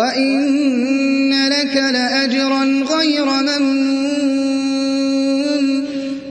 وإن لك لأجرا غير ممنون